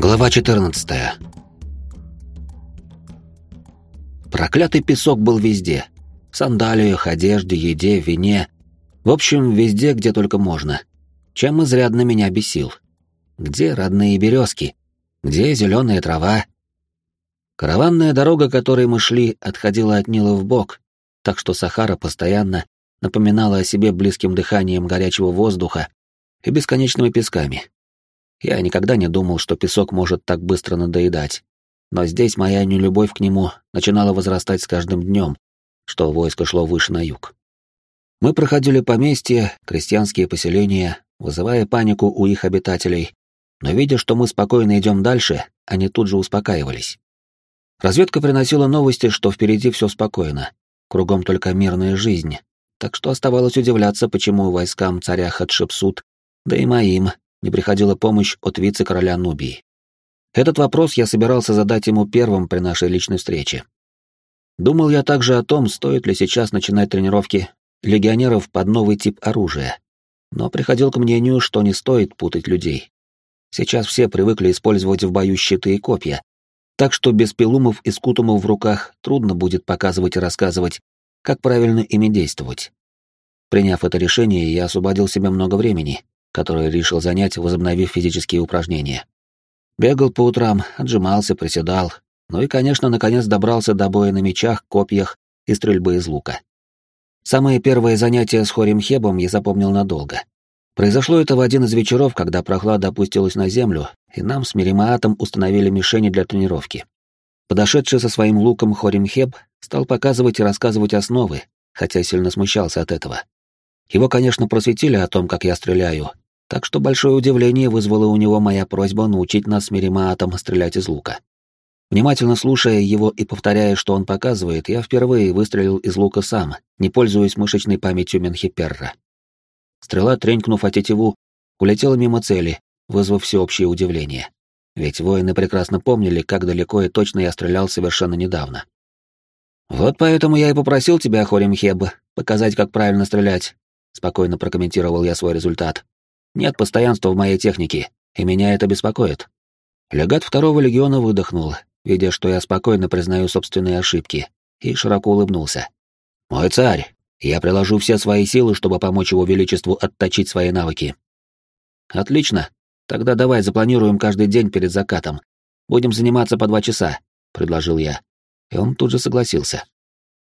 Глава 14. Проклятый песок был везде. В сандалиях, одежде, еде, вине. В общем, везде, где только можно. Чем изрядно меня бесил. Где родные березки? Где зеленая трава? Караванная дорога, которой мы шли, отходила от Нила в бок, так что Сахара постоянно напоминала о себе близким дыханием горячего воздуха и бесконечными песками. Я никогда не думал, что песок может так быстро надоедать. Но здесь моя нелюбовь к нему начинала возрастать с каждым днем, что войско шло выше на юг. Мы проходили поместья, крестьянские поселения, вызывая панику у их обитателей, но видя, что мы спокойно идем дальше, они тут же успокаивались. Разведка приносила новости, что впереди все спокойно, кругом только мирная жизнь, так что оставалось удивляться, почему войскам царя Хатшепсут, да и моим, не приходила помощь от вице-короля Нубии. Этот вопрос я собирался задать ему первым при нашей личной встрече. Думал я также о том, стоит ли сейчас начинать тренировки легионеров под новый тип оружия, но приходил к мнению, что не стоит путать людей. Сейчас все привыкли использовать в бою щиты и копья, так что без пилумов и скутумов в руках трудно будет показывать и рассказывать, как правильно ими действовать. Приняв это решение, я освободил себе много времени, который решил занять, возобновив физические упражнения. Бегал по утрам, отжимался, приседал, ну и, конечно, наконец добрался до боя на мечах, копьях и стрельбы из лука. Самое первое занятие с Хорем Хебом я запомнил надолго. Произошло это в один из вечеров, когда прохлада опустилась на землю, и нам с Миримаатом установили мишени для тренировки. Подошедший со своим луком Хорим Хеб стал показывать и рассказывать основы, хотя сильно смущался от этого. Его, конечно, просветили о том, как я стреляю, так что большое удивление вызвала у него моя просьба научить нас с Миримаатом стрелять из лука. Внимательно слушая его и повторяя, что он показывает, я впервые выстрелил из лука сам, не пользуясь мышечной памятью Менхиперра. Стрела, тренькнув о тетиву, улетела мимо цели, вызвав всеобщее удивление. Ведь воины прекрасно помнили, как далеко и точно я стрелял совершенно недавно. «Вот поэтому я и попросил тебя, Хорим Хеб, показать, как правильно стрелять», — спокойно прокомментировал я свой результат. Нет постоянства в моей технике, и меня это беспокоит. Легат второго легиона выдохнул, видя, что я спокойно признаю собственные ошибки, и широко улыбнулся. «Мой царь, я приложу все свои силы, чтобы помочь его величеству отточить свои навыки». «Отлично. Тогда давай запланируем каждый день перед закатом. Будем заниматься по два часа», — предложил я. И он тут же согласился.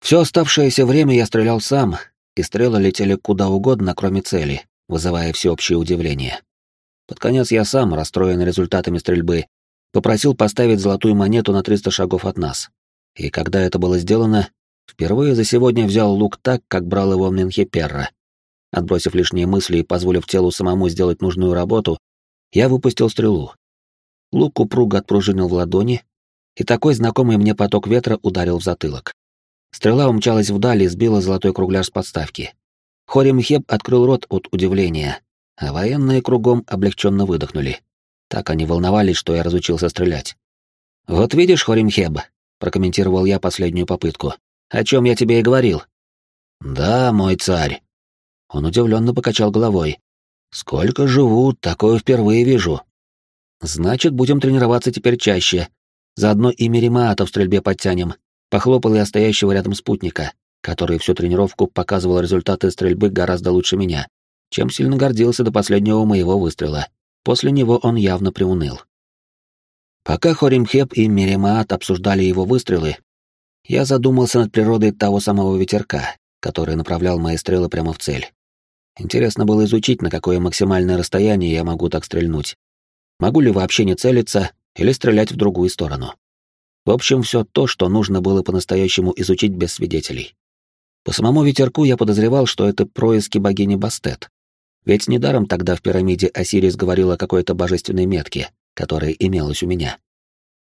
Все оставшееся время я стрелял сам, и стрелы летели куда угодно, кроме цели, вызывая всеобщее удивление. Под конец я сам, расстроен результатами стрельбы, попросил поставить золотую монету на 300 шагов от нас. И когда это было сделано, впервые за сегодня взял лук так, как брал его Менхеперра. Отбросив лишние мысли и позволив телу самому сделать нужную работу, я выпустил стрелу. Лук упруго отпружинил в ладони, и такой знакомый мне поток ветра ударил в затылок. Стрела умчалась вдали и сбила золотой кругляш с подставки. Хорим Хеб открыл рот от удивления, а военные кругом облегченно выдохнули. Так они волновались, что я разучился стрелять. «Вот видишь, Хорим Хеб», — прокомментировал я последнюю попытку, — «о чем я тебе и говорил». «Да, мой царь». Он удивленно покачал головой. «Сколько живут, такое впервые вижу». «Значит, будем тренироваться теперь чаще. Заодно и Меримаата в стрельбе подтянем», — похлопал я стоящего рядом спутника, который всю тренировку показывал результаты стрельбы гораздо лучше меня, чем сильно гордился до последнего моего выстрела. После него он явно приуныл. Пока Хоримхеп и Меремаат обсуждали его выстрелы, я задумался над природой того самого ветерка, который направлял мои стрелы прямо в цель. Интересно было изучить, на какое максимальное расстояние я могу так стрельнуть. Могу ли вообще не целиться или стрелять в другую сторону. В общем, все то, что нужно было по-настоящему изучить без свидетелей. По самому ветерку я подозревал, что это происки богини Бастет. Ведь недаром тогда в пирамиде Осирис говорил о какой-то божественной метке, которая имелась у меня.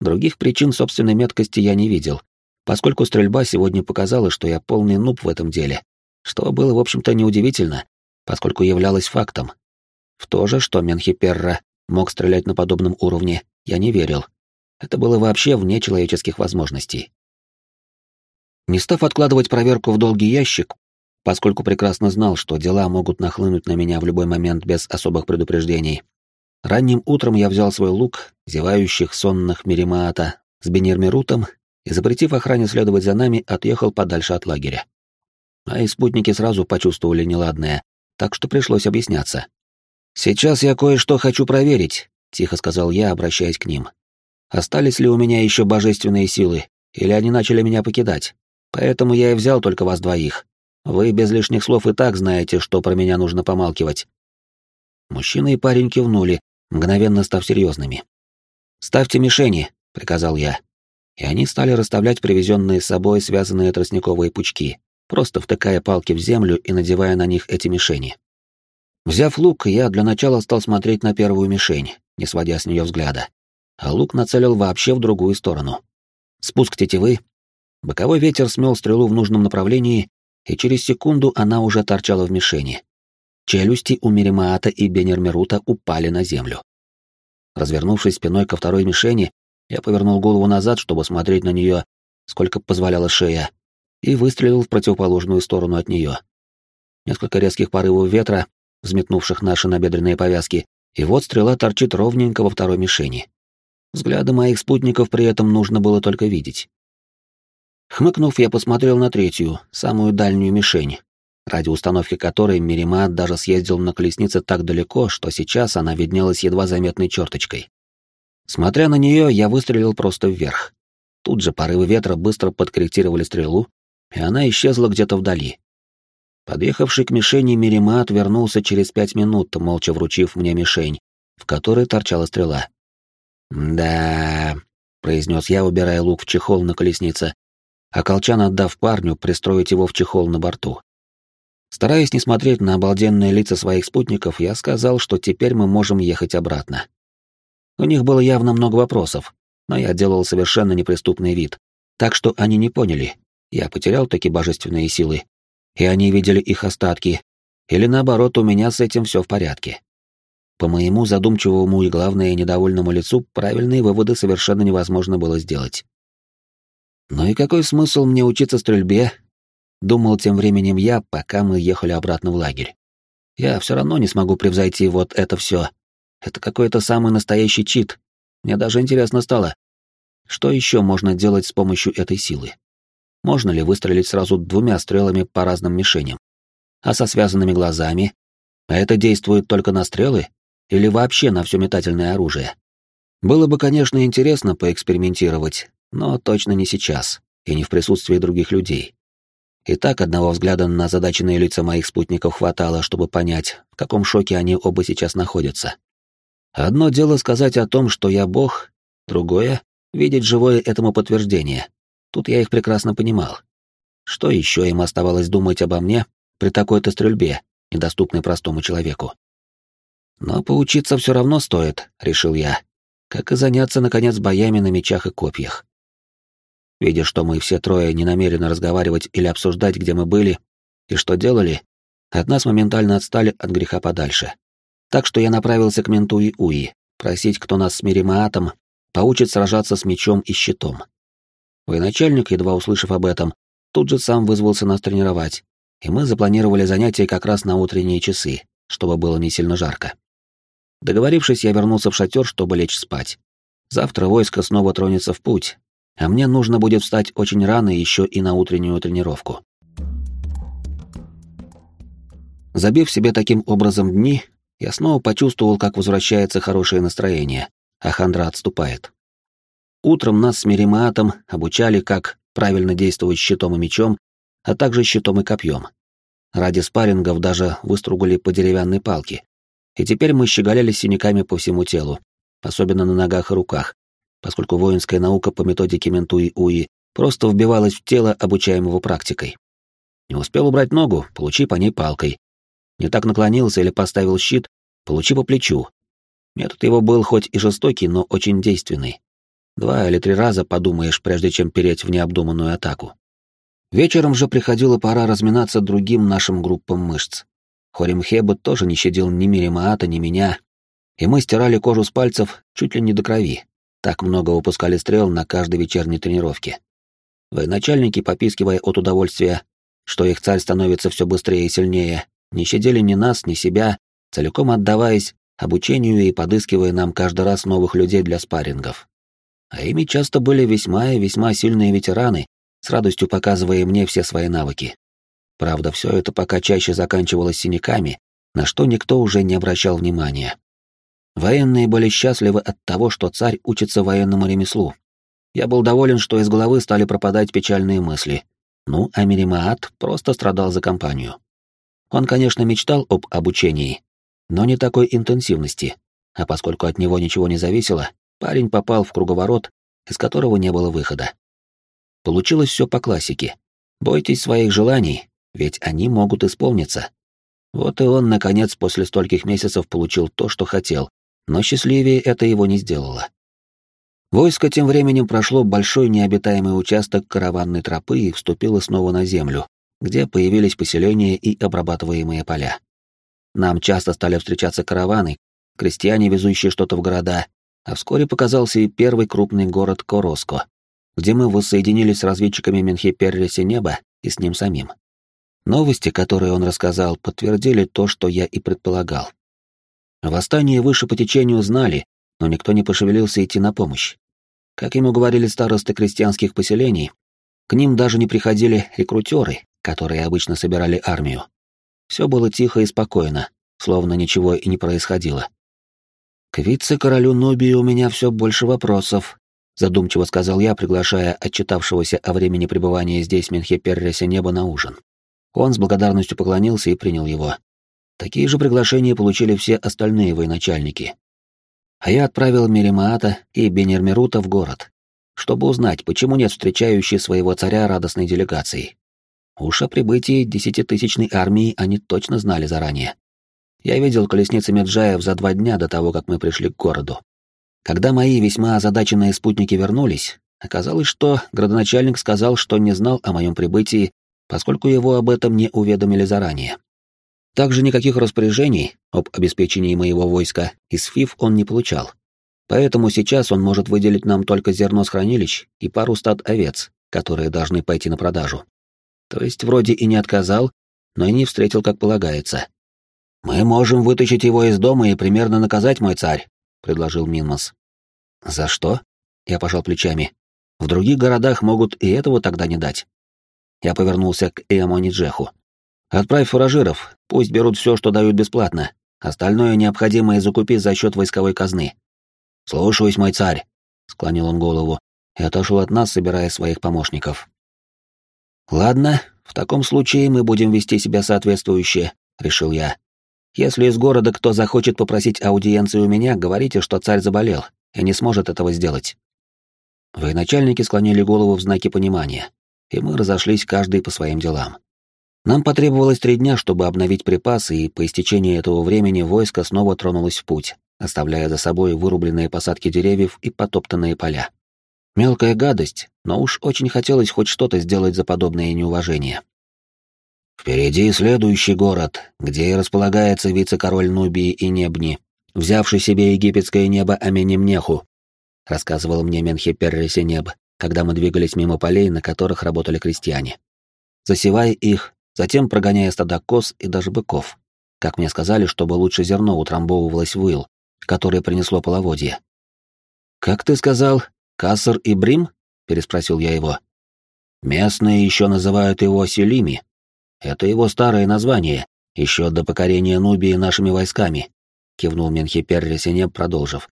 Других причин собственной меткости я не видел, поскольку стрельба сегодня показала, что я полный нуб в этом деле, что было, в общем-то, неудивительно, поскольку являлось фактом. В то же, что Менхиперра мог стрелять на подобном уровне, я не верил. Это было вообще вне человеческих возможностей. Не став откладывать проверку в долгий ящик, поскольку прекрасно знал, что дела могут нахлынуть на меня в любой момент без особых предупреждений, Ранним утром я взял свой лук, зевающих сонных Миримаата, с Бенермирутом и, запретив охране следовать за нами, отъехал подальше от лагеря. Мои спутники сразу почувствовали неладное, так что пришлось объясняться. «Сейчас я кое-что хочу проверить», — тихо сказал я, обращаясь к ним. «Остались ли у меня еще божественные силы, или они начали меня покидать? Поэтому я и взял только вас двоих. Вы без лишних слов и так знаете, что про меня нужно помалкивать». Мужчина и парень кивнули, мгновенно став серьезными. «Ставьте мишени», — приказал я. И они стали расставлять привезенные с собой связанные тростниковые пучки, просто втыкая палки в землю и надевая на них эти мишени. Взяв лук, я для начала стал смотреть на первую мишень, не сводя с нее взгляда. А лук нацелил вообще в другую сторону. Спуск тетивы. Боковой ветер смел стрелу в нужном направлении, и через секунду она уже торчала в мишени. Челюсти у Миримаата и Бенермерута упали на землю. Развернувшись спиной ко второй мишени, я повернул голову назад, чтобы смотреть на нее, сколько позволяла шея, и выстрелил в противоположную сторону от нее. Несколько резких порывов ветра, взметнувших наши набедренные повязки, и вот стрела торчит ровненько во второй мишени. Взгляды моих спутников при этом нужно было только видеть. Хмыкнув, я посмотрел на третью, самую дальнюю мишень, ради установки которой Миримат даже съездил на колеснице так далеко, что сейчас она виднелась едва заметной черточкой. Смотря на нее, я выстрелил просто вверх. Тут же порывы ветра быстро подкорректировали стрелу, и она исчезла где-то вдали. Подъехавший к мишени Миримат вернулся через пять минут, молча вручив мне мишень, в которой торчала стрела. «Да...» — произнес я, убирая лук в чехол на колеснице, а колчан отдав парню пристроить его в чехол на борту. Стараясь не смотреть на обалденные лица своих спутников, я сказал, что теперь мы можем ехать обратно. У них было явно много вопросов, но я делал совершенно неприступный вид, так что они не поняли, я потерял такие божественные силы, и они видели их остатки, или наоборот, у меня с этим все в порядке. По моему задумчивому и, главное, недовольному лицу правильные выводы совершенно невозможно было сделать. Ну и какой смысл мне учиться стрельбе, Думал тем временем я, пока мы ехали обратно в лагерь. Я все равно не смогу превзойти вот это все. Это какой-то самый настоящий чит. Мне даже интересно стало, что еще можно делать с помощью этой силы. Можно ли выстрелить сразу двумя стрелами по разным мишеням? А со связанными глазами? А это действует только на стрелы? Или вообще на все метательное оружие? Было бы, конечно, интересно поэкспериментировать, но точно не сейчас, и не в присутствии других людей. И так одного взгляда на задаченные лица моих спутников хватало, чтобы понять, в каком шоке они оба сейчас находятся. Одно дело сказать о том, что я бог, другое — видеть живое этому подтверждение. Тут я их прекрасно понимал. Что еще им оставалось думать обо мне при такой-то стрельбе, недоступной простому человеку? Но поучиться все равно стоит, решил я, как и заняться, наконец, боями на мечах и копьях. Видя, что мы все трое не намерены разговаривать или обсуждать, где мы были и что делали, от нас моментально отстали от греха подальше. Так что я направился к менту и Уи, просить, кто нас с Миримаатом поучит сражаться с мечом и щитом. Военачальник, едва услышав об этом, тут же сам вызвался нас тренировать, и мы запланировали занятия как раз на утренние часы, чтобы было не сильно жарко. Договорившись, я вернулся в шатер, чтобы лечь спать. Завтра войско снова тронется в путь, а мне нужно будет встать очень рано еще и на утреннюю тренировку. Забив себе таким образом дни, я снова почувствовал, как возвращается хорошее настроение, а хандра отступает. Утром нас с Миримаатом обучали, как правильно действовать щитом и мечом, а также щитом и копьем. Ради спаррингов даже выстругали по деревянной палке. И теперь мы щеголяли синяками по всему телу, особенно на ногах и руках, поскольку воинская наука по методике Ментуи-Уи просто вбивалась в тело обучаемого практикой. Не успел убрать ногу, получи по ней палкой. Не так наклонился или поставил щит, получи по плечу. Метод его был хоть и жестокий, но очень действенный. Два или три раза подумаешь, прежде чем переть в необдуманную атаку. Вечером же приходила пора разминаться другим нашим группам мышц. Хоримхеба тоже не щадил ни Миримаата, ни меня, и мы стирали кожу с пальцев чуть ли не до крови, так много выпускали стрел на каждой вечерней тренировке. Военачальники, попискивая от удовольствия, что их царь становится все быстрее и сильнее, не щадили ни нас, ни себя, целиком отдаваясь обучению и подыскивая нам каждый раз новых людей для спаррингов. А ими часто были весьма и весьма сильные ветераны, с радостью показывая мне все свои навыки. Правда, все это пока чаще заканчивалось синяками, на что никто уже не обращал внимания. Военные были счастливы от того, что царь учится военному ремеслу. Я был доволен, что из головы стали пропадать печальные мысли. Ну, а Миримаат просто страдал за компанию. Он, конечно, мечтал об обучении, но не такой интенсивности, а поскольку от него ничего не зависело, парень попал в круговорот, из которого не было выхода. Получилось все по классике. Бойтесь своих желаний, ведь они могут исполниться. Вот и он, наконец, после стольких месяцев получил то, что хотел, но счастливее это его не сделало. Войско тем временем прошло большой необитаемый участок караванной тропы и вступило снова на землю, где появились поселения и обрабатываемые поля. Нам часто стали встречаться караваны, крестьяне, везущие что-то в города, а вскоре показался и первый крупный город Короско, где мы воссоединились с разведчиками Менхеперриси Неба и с ним самим. Новости, которые он рассказал, подтвердили то, что я и предполагал. Восстание выше по течению знали, но никто не пошевелился идти на помощь. Как ему говорили старосты крестьянских поселений, к ним даже не приходили рекрутеры, которые обычно собирали армию. Все было тихо и спокойно, словно ничего и не происходило. «К вице-королю Нубии у меня все больше вопросов», — задумчиво сказал я, приглашая отчитавшегося о времени пребывания здесь Менхеперреса неба на ужин. Он с благодарностью поклонился и принял его. Такие же приглашения получили все остальные военачальники. А я отправил Миримаата и Бенермерута в город, чтобы узнать, почему нет встречающей своего царя радостной делегации. Уж о прибытии десятитысячной армии они точно знали заранее. Я видел колесницы Меджаев за два дня до того, как мы пришли к городу. Когда мои весьма озадаченные спутники вернулись, оказалось, что градоначальник сказал, что не знал о моем прибытии, поскольку его об этом не уведомили заранее. Также никаких распоряжений об обеспечении моего войска из ФИФ он не получал. Поэтому сейчас он может выделить нам только зерно с хранилищ и пару стад овец, которые должны пойти на продажу. То есть вроде и не отказал, но и не встретил, как полагается. «Мы можем вытащить его из дома и примерно наказать, мой царь», — предложил Минмас. «За что?» — я пожал плечами. «В других городах могут и этого тогда не дать». Я повернулся к Эамони Джеху. «Отправь фуражиров, пусть берут все, что дают бесплатно. Остальное необходимое закупи за счет войсковой казны». «Слушаюсь, мой царь», — склонил он голову и отошел от нас, собирая своих помощников. «Ладно, в таком случае мы будем вести себя соответствующе», — решил я. «Если из города кто захочет попросить аудиенцию у меня, говорите, что царь заболел и не сможет этого сделать». Военачальники склонили голову в знаке понимания, и мы разошлись каждый по своим делам. Нам потребовалось три дня, чтобы обновить припасы, и по истечении этого времени войско снова тронулось в путь, оставляя за собой вырубленные посадки деревьев и потоптанные поля. Мелкая гадость, но уж очень хотелось хоть что-то сделать за подобное неуважение. Впереди следующий город, где и располагается вице-король Нубии и Небни, взявший себе египетское небо Аменемнеху, рассказывал мне Менхеперресе Неб, когда мы двигались мимо полей, на которых работали крестьяне. Засевая их, затем прогоняя стада коз и даже быков. Как мне сказали, чтобы лучше зерно утрамбовывалось в ил, которое принесло половодье. «Как ты сказал, Кассар и Брим? переспросил я его. Местные еще называют его Селими. Это его старое название, еще до покорения Нубии нашими войсками, кивнул Менхипер Ресенеб, продолжив.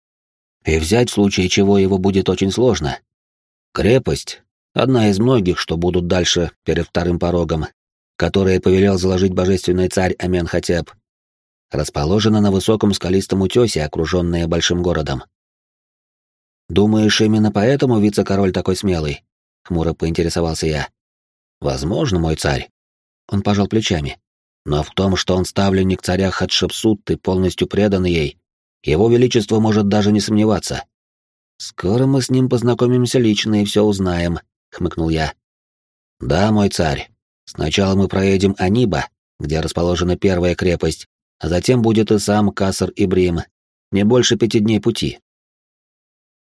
И взять в случае чего его будет очень сложно. Крепость — одна из многих, что будут дальше перед вторым порогом, которые повелел заложить божественный царь Аменхотеп. Расположена на высоком скалистом утесе, окруженная большим городом. «Думаешь, именно поэтому вице-король такой смелый?» — хмуро поинтересовался я. «Возможно, мой царь». Он пожал плечами. «Но в том, что он ставленник царя Хатшепсут и полностью предан ей, его величество может даже не сомневаться». «Скоро мы с ним познакомимся лично и все узнаем», — хмыкнул я. «Да, мой царь. Сначала мы проедем Аниба, где расположена первая крепость, а затем будет и сам Касар Ибрим. Не больше пяти дней пути.